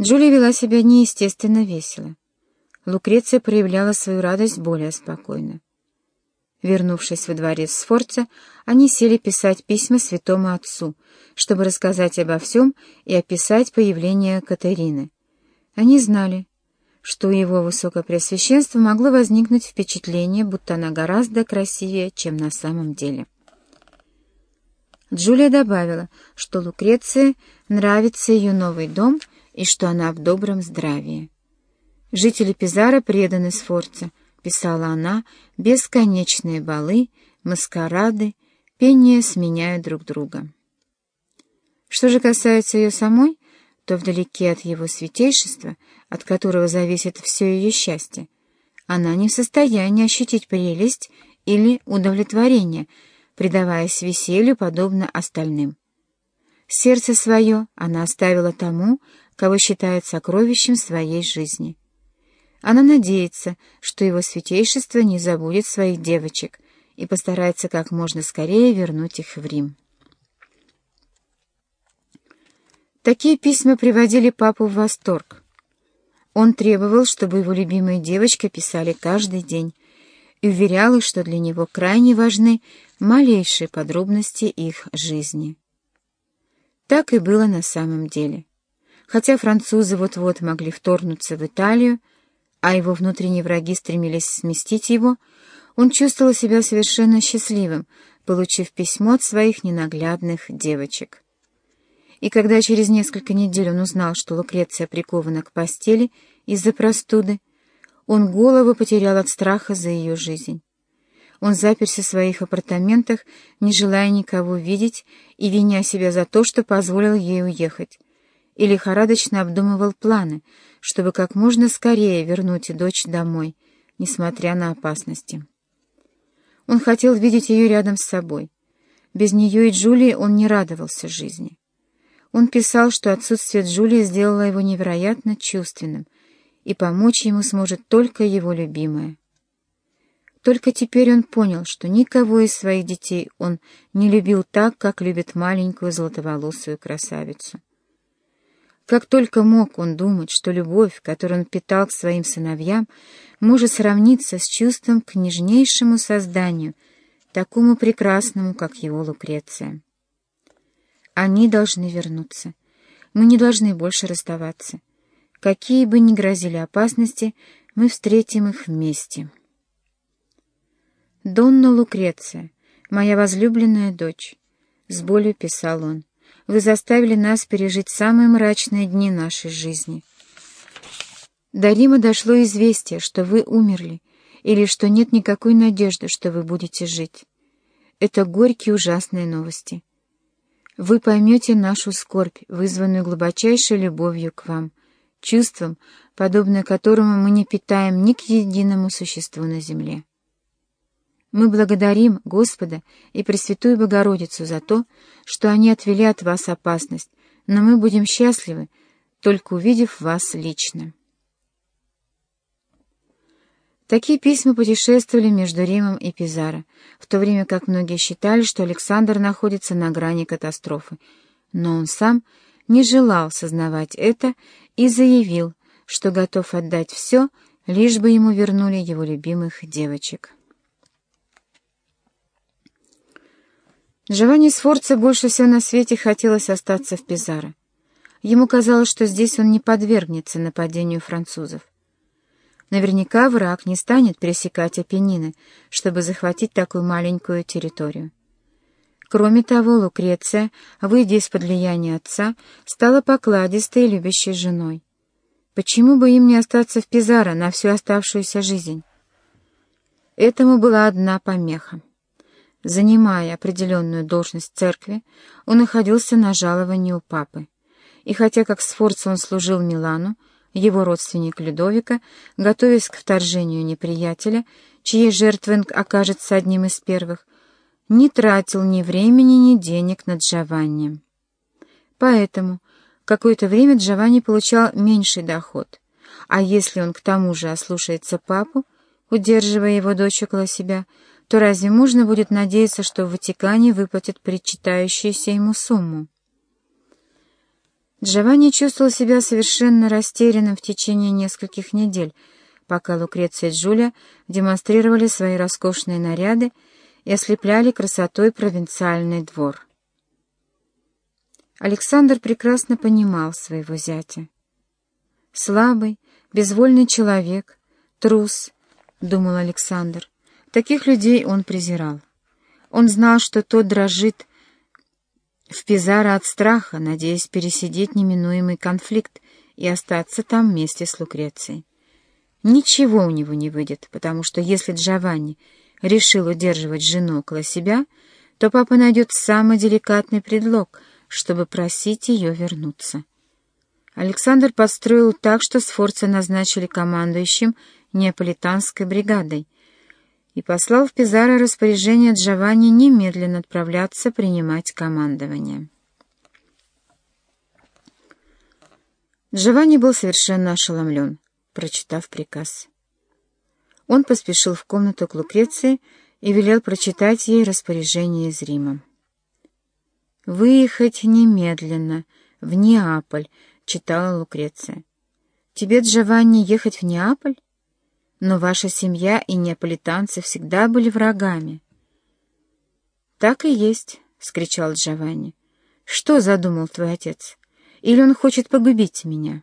Джулия вела себя неестественно весело. Лукреция проявляла свою радость более спокойно. Вернувшись во дворец Сфорца, они сели писать письма святому отцу, чтобы рассказать обо всем и описать появление Катерины. Они знали, что у его высокопреосвященства могло возникнуть впечатление, будто она гораздо красивее, чем на самом деле. Джулия добавила, что Лукреции нравится ее новый дом и что она в добром здравии. Жители Пизара преданы Сфорце, — писала она, — бесконечные балы, маскарады, пение сменяют друг друга. Что же касается ее самой, то вдалеке от его святейшества, от которого зависит все ее счастье, она не в состоянии ощутить прелесть или удовлетворение, предаваясь веселью, подобно остальным. Сердце свое она оставила тому, кого считает сокровищем своей жизни. Она надеется, что его святейшество не забудет своих девочек и постарается как можно скорее вернуть их в Рим. Такие письма приводили папу в восторг. Он требовал, чтобы его любимые девочки писали каждый день, и уверял их, что для него крайне важны малейшие подробности их жизни. Так и было на самом деле. Хотя французы вот-вот могли вторгнуться в Италию, а его внутренние враги стремились сместить его, он чувствовал себя совершенно счастливым, получив письмо от своих ненаглядных девочек. И когда через несколько недель он узнал, что Лукреция прикована к постели из-за простуды, он голову потерял от страха за ее жизнь. Он заперся в своих апартаментах, не желая никого видеть и виня себя за то, что позволил ей уехать, и лихорадочно обдумывал планы, чтобы как можно скорее вернуть дочь домой, несмотря на опасности. Он хотел видеть ее рядом с собой. Без нее и Джулии он не радовался жизни. Он писал, что отсутствие Джулии сделало его невероятно чувственным, и помочь ему сможет только его любимая. Только теперь он понял, что никого из своих детей он не любил так, как любит маленькую золотоволосую красавицу. Как только мог он думать, что любовь, которую он питал к своим сыновьям, может сравниться с чувством к нежнейшему созданию, такому прекрасному, как его Лукреция. Они должны вернуться. Мы не должны больше расставаться. Какие бы ни грозили опасности, мы встретим их вместе. «Донна Лукреция, моя возлюбленная дочь», — с болью писал он, — «вы заставили нас пережить самые мрачные дни нашей жизни. До Рима дошло известие, что вы умерли, или что нет никакой надежды, что вы будете жить. Это горькие ужасные новости вы поймете нашу скорбь, вызванную глубочайшей любовью к вам, чувством, подобное которому мы не питаем ни к единому существу на земле. Мы благодарим Господа и Пресвятую Богородицу за то, что они отвели от вас опасность, но мы будем счастливы, только увидев вас лично. Такие письма путешествовали между Римом и Пизаро, в то время как многие считали, что Александр находится на грани катастрофы. Но он сам не желал сознавать это и заявил, что готов отдать все, лишь бы ему вернули его любимых девочек. Джованни Сфорца больше всего на свете хотелось остаться в Пизаро. Ему казалось, что здесь он не подвергнется нападению французов. Наверняка враг не станет пересекать Апеннины, чтобы захватить такую маленькую территорию. Кроме того, Лукреция, выйдя из-под влияния отца, стала покладистой и любящей женой. Почему бы им не остаться в Пизаро на всю оставшуюся жизнь? Этому была одна помеха. Занимая определенную должность церкви, он находился на жаловании у папы. И хотя как Сфорца он служил Милану, его родственник Людовика, готовясь к вторжению неприятеля, чьей жертвой окажется одним из первых, не тратил ни времени, ни денег на Джованни. Поэтому какое-то время Джованни получал меньший доход, а если он к тому же ослушается папу, удерживая его дочь около себя, то разве можно будет надеяться, что в Ватикане выплатят причитающуюся ему сумму? Джованни чувствовал себя совершенно растерянным в течение нескольких недель, пока Лукреция и Джулия демонстрировали свои роскошные наряды и ослепляли красотой провинциальный двор. Александр прекрасно понимал своего зятя. Слабый, безвольный человек, трус, — думал Александр. Таких людей он презирал. Он знал, что тот дрожит в Пизаро от страха, надеясь пересидеть неминуемый конфликт и остаться там вместе с Лукрецией. Ничего у него не выйдет, потому что если Джованни решил удерживать жену около себя, то папа найдет самый деликатный предлог, чтобы просить ее вернуться. Александр подстроил так, что Сфорца назначили командующим неаполитанской бригадой и послал в Пизаро распоряжение Джованни немедленно отправляться принимать командование. Джованни был совершенно ошеломлен, прочитав приказ. Он поспешил в комнату к Лукреции и велел прочитать ей распоряжение из Рима. «Выехать немедленно, в Неаполь», — читала Лукреция. «Тебе, Джованни, ехать в Неаполь? Но ваша семья и неаполитанцы всегда были врагами». «Так и есть», — скричал Джованни. «Что задумал твой отец? Или он хочет погубить меня?»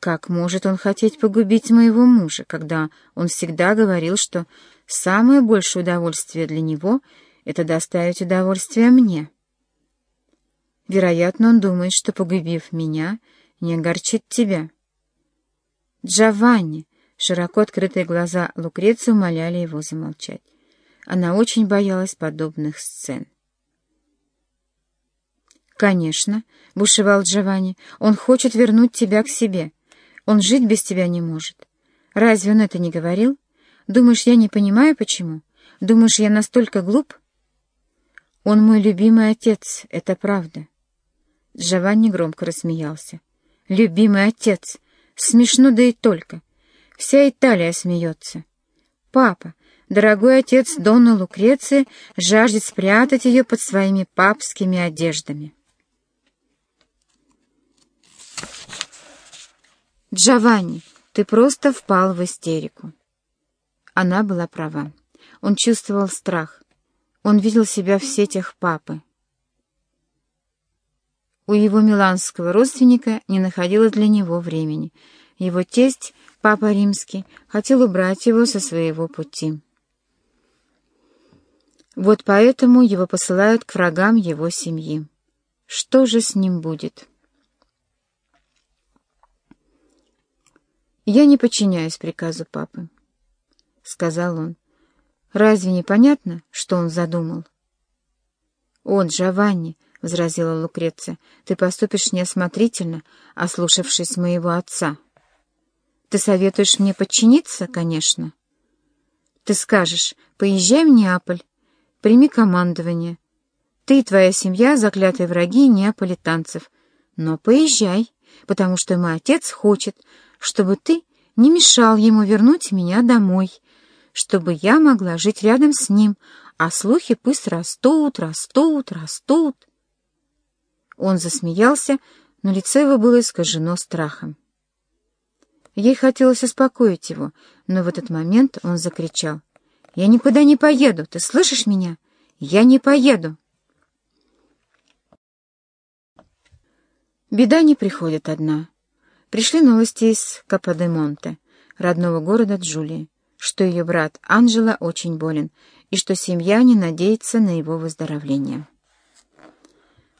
Как может он хотеть погубить моего мужа, когда он всегда говорил, что самое большее удовольствие для него — это доставить удовольствие мне? Вероятно, он думает, что, погубив меня, не огорчит тебя. Джованни, широко открытые глаза Лукреции умоляли его замолчать. Она очень боялась подобных сцен. «Конечно», — бушевал Джованни, — «он хочет вернуть тебя к себе». Он жить без тебя не может. Разве он это не говорил? Думаешь, я не понимаю, почему? Думаешь, я настолько глуп? Он мой любимый отец, это правда. Джованни громко рассмеялся. Любимый отец! Смешно, да и только. Вся Италия смеется. Папа, дорогой отец Донна Лукреции, жаждет спрятать ее под своими папскими одеждами. «Джованни, ты просто впал в истерику». Она была права. Он чувствовал страх. Он видел себя в сетях папы. У его миланского родственника не находилось для него времени. Его тесть, папа римский, хотел убрать его со своего пути. Вот поэтому его посылают к врагам его семьи. Что же с ним будет?» «Я не подчиняюсь приказу папы», — сказал он. «Разве не понятно, что он задумал?» «О, Джованни», — возразила Лукреция, — «ты поступишь неосмотрительно, ослушавшись моего отца. Ты советуешь мне подчиниться, конечно. Ты скажешь, поезжай в Неаполь, прими командование. Ты и твоя семья — заклятые враги неаполитанцев. Но поезжай, потому что мой отец хочет, чтобы ты не мешал ему вернуть меня домой, чтобы я могла жить рядом с ним, а слухи пусть растут, растут, растут. Он засмеялся, но лицо его было искажено страхом. Ей хотелось успокоить его, но в этот момент он закричал. «Я никуда не поеду, ты слышишь меня? Я не поеду!» Беда не приходит одна. Пришли новости из Каподемонте, родного города Джулии, что ее брат Анджело очень болен и что семья не надеется на его выздоровление.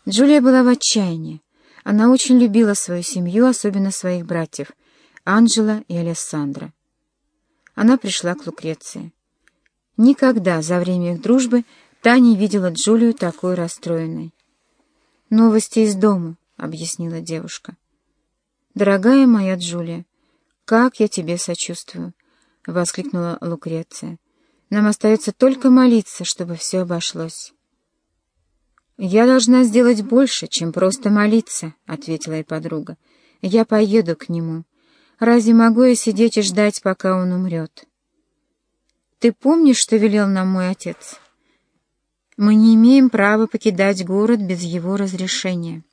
Джулия была в отчаянии. Она очень любила свою семью, особенно своих братьев, Анджела и Алессандро. Она пришла к Лукреции. Никогда за время их дружбы та не видела Джулию такой расстроенной. «Новости из дома», — объяснила девушка. «Дорогая моя Джулия, как я тебе сочувствую!» — воскликнула Лукреция. «Нам остается только молиться, чтобы все обошлось». «Я должна сделать больше, чем просто молиться», — ответила ей подруга. «Я поеду к нему. Разве могу я сидеть и ждать, пока он умрет?» «Ты помнишь, что велел нам мой отец?» «Мы не имеем права покидать город без его разрешения».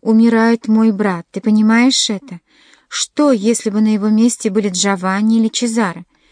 Умирает мой брат, ты понимаешь это? Что, если бы на его месте были Джованни или Чезаро?